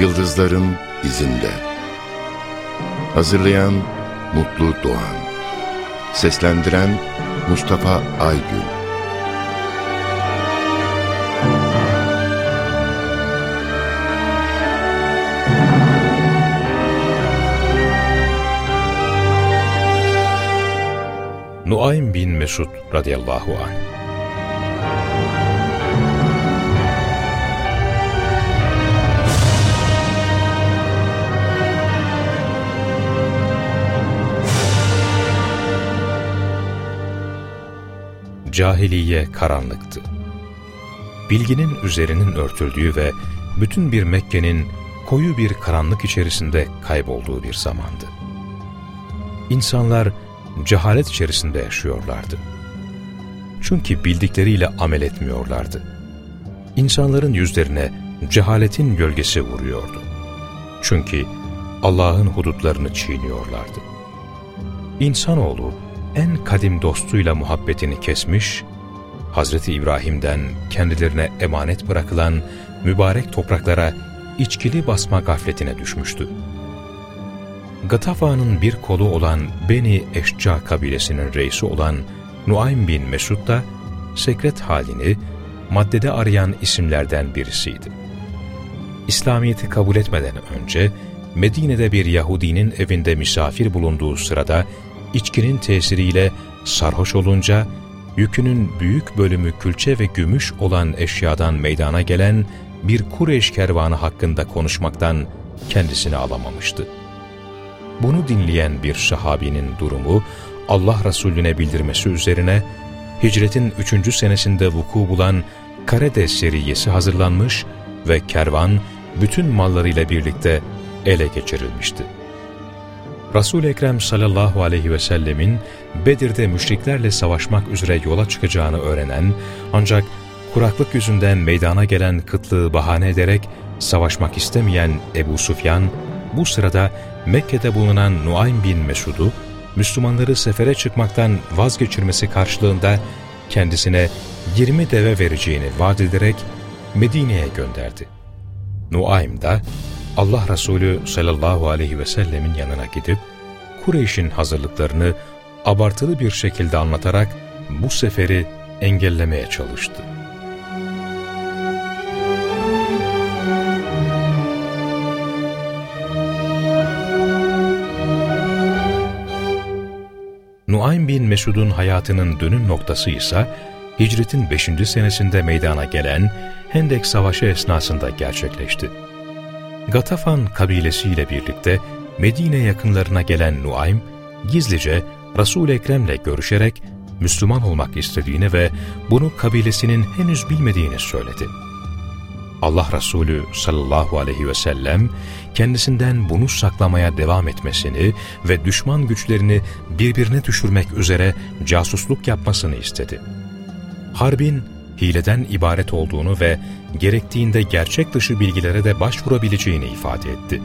Yıldızların izinde. Hazırlayan Mutlu Doğan. Seslendiren Mustafa Aygün. Nuaym bin Mesud radıyallahu anh Cahiliye karanlıktı. Bilginin üzerinin örtüldüğü ve bütün bir Mekke'nin koyu bir karanlık içerisinde kaybolduğu bir zamandı. İnsanlar cehalet içerisinde yaşıyorlardı. Çünkü bildikleriyle amel etmiyorlardı. İnsanların yüzlerine cehaletin gölgesi vuruyordu. Çünkü Allah'ın hudutlarını çiğniyorlardı. İnsanoğlu, en kadim dostuyla muhabbetini kesmiş, Hazreti İbrahim'den kendilerine emanet bırakılan mübarek topraklara içkili basma gafletine düşmüştü. Gatafa'nın bir kolu olan Beni Eşca kabilesinin reisi olan Nuaym bin Mesud da sekret halini maddede arayan isimlerden birisiydi. İslamiyet'i kabul etmeden önce Medine'de bir Yahudinin evinde misafir bulunduğu sırada içkinin tesiriyle sarhoş olunca yükünün büyük bölümü külçe ve gümüş olan eşyadan meydana gelen bir Kureyş kervanı hakkında konuşmaktan kendisini alamamıştı. Bunu dinleyen bir sahabinin durumu Allah Resulüne bildirmesi üzerine hicretin üçüncü senesinde vuku bulan Karede seriyesi hazırlanmış ve kervan bütün mallarıyla birlikte ele geçirilmişti. Resul-i Ekrem sallallahu aleyhi ve sellemin Bedir'de müşriklerle savaşmak üzere yola çıkacağını öğrenen ancak kuraklık yüzünden meydana gelen kıtlığı bahane ederek savaşmak istemeyen Ebu Sufyan bu sırada Mekke'de bulunan Nuaym bin Mesud'u Müslümanları sefere çıkmaktan vazgeçirmesi karşılığında kendisine 20 deve vereceğini vaat ederek Medine'ye gönderdi. Nuaym da Allah Resulü sallallahu aleyhi ve sellemin yanına gidip Kureyş'in hazırlıklarını abartılı bir şekilde anlatarak bu seferi engellemeye çalıştı. Nuaym bin Mesud'un hayatının dönüm noktası ise hicretin 5. senesinde meydana gelen Hendek Savaşı esnasında gerçekleşti. Gatafan kabilesiyle birlikte Medine yakınlarına gelen Nuaym, gizlice Resul-i Ekrem'le görüşerek Müslüman olmak istediğini ve bunu kabilesinin henüz bilmediğini söyledi. Allah Resulü sallallahu aleyhi ve sellem kendisinden bunu saklamaya devam etmesini ve düşman güçlerini birbirine düşürmek üzere casusluk yapmasını istedi. Harbin hileden ibaret olduğunu ve gerektiğinde gerçek dışı bilgilere de başvurabileceğini ifade etti.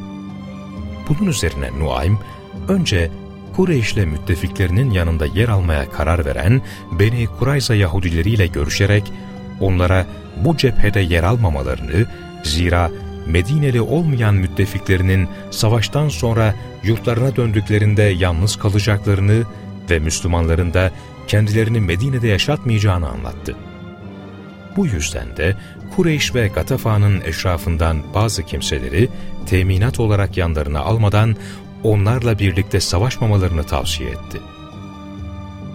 Bunun üzerine Nuaym, önce Kureyş'le müttefiklerinin yanında yer almaya karar veren Beni Kurayza Yahudileriyle görüşerek onlara bu cephede yer almamalarını, zira Medineli olmayan müttefiklerinin savaştan sonra yurtlarına döndüklerinde yalnız kalacaklarını ve Müslümanların da kendilerini Medine'de yaşatmayacağını anlattı. Bu yüzden de Kureyş ve Gatafa'nın eşrafından bazı kimseleri teminat olarak yanlarına almadan onlarla birlikte savaşmamalarını tavsiye etti.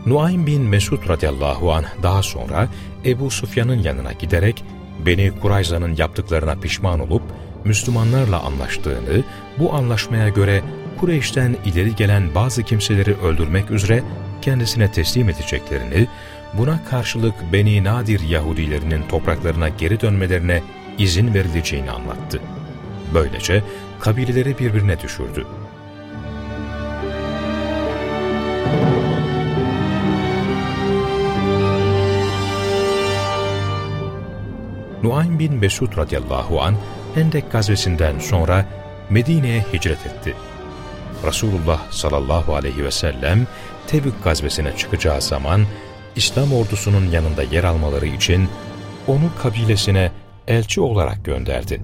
Nuaym bin Mesud radıyallahu anh daha sonra Ebu Sufyan'ın yanına giderek Beni Kurayza'nın yaptıklarına pişman olup Müslümanlarla anlaştığını, bu anlaşmaya göre Kureyş'ten ileri gelen bazı kimseleri öldürmek üzere kendisine teslim edeceklerini buna karşılık Beni Nadir Yahudilerinin topraklarına geri dönmelerine izin verileceğini anlattı. Böylece kabileleri birbirine düşürdü. Nuaym bin Mesud radıyallahu an Hendek gazvesinden sonra Medine'ye hicret etti. Resulullah sallallahu aleyhi ve sellem Tebük gazvesine çıkacağı zaman İslam ordusunun yanında yer almaları için onu kabilesine elçi olarak gönderdi.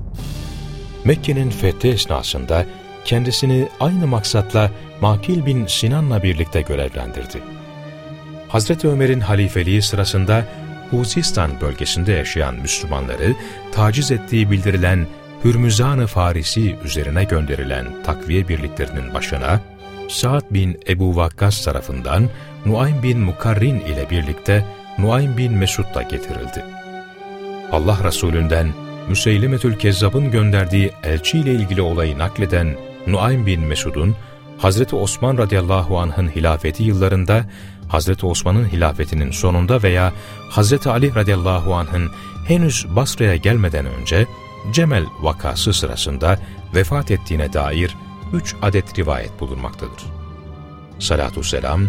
Mekke'nin fethi esnasında kendisini aynı maksatla Makil bin Sinan'la birlikte görevlendirdi. Hazreti Ömer'in halifeliği sırasında Huzistan bölgesinde yaşayan Müslümanları taciz ettiği bildirilen Hürmüzan-ı Farisi üzerine gönderilen takviye birliklerinin başına Sa'd bin Ebu Vakkas tarafından Nuaym bin Mukarrin ile birlikte Nuaym bin Mesud da getirildi. Allah Resulünden Müseylimetül Kezzab'ın gönderdiği elçi ile ilgili olayı nakleden Nuaym bin Mesud'un Hazreti Osman radıyallahu anh'ın hilafeti yıllarında Hazreti Osman'ın hilafetinin sonunda veya Hazreti Ali radıyallahu anh'ın henüz Basra'ya gelmeden önce Cemel vakası sırasında vefat ettiğine dair üç adet rivayet bulunmaktadır. Salatü selam,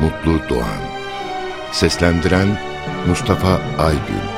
Mutlu Doğan. Seslendiren Mustafa Aygün